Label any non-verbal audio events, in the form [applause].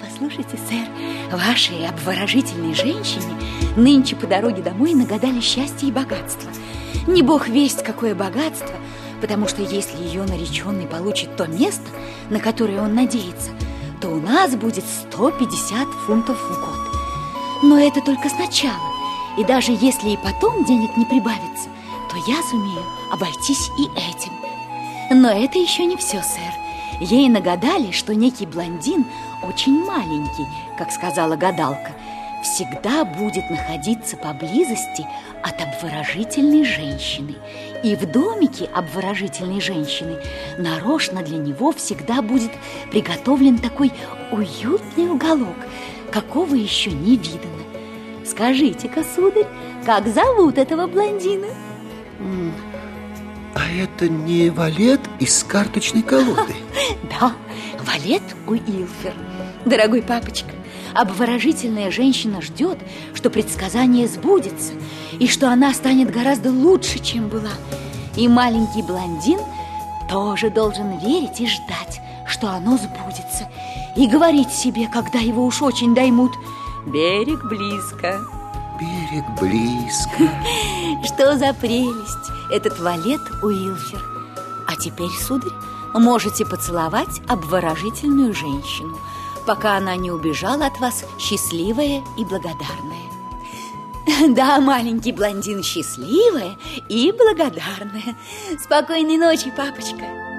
Послушайте, сэр, вашей обворожительной женщине нынче по дороге домой нагадали счастье и богатство. Не бог весть, какое богатство, потому что если ее нареченный получит то место, на которое он надеется, то у нас будет 150 фунтов в год. Но это только сначала. И даже если и потом денег не прибавится, то я сумею обойтись и этим. Но это еще не все, сэр. Ей нагадали, что некий блондин, очень маленький, как сказала гадалка, всегда будет находиться поблизости от обворожительной женщины. И в домике обворожительной женщины нарочно для него всегда будет приготовлен такой уютный уголок, какого еще не видано. Скажите-ка, сударь, как зовут этого блондина? А это не валет из карточной колоды? [laughs] Да, валет Уилфер. Дорогой папочка, обворожительная женщина ждет, что предсказание сбудется, и что она станет гораздо лучше, чем была. И маленький блондин тоже должен верить и ждать, что оно сбудется, и говорить себе, когда его уж очень доймут, берег близко. Берег близко. [laughs] Что за прелесть этот валет Уилфер. А теперь, сударь, можете поцеловать обворожительную женщину – пока она не убежала от вас счастливая и благодарная. [laughs] Да, маленький блондин счастливая и благодарная. Спокойной ночи, папочка.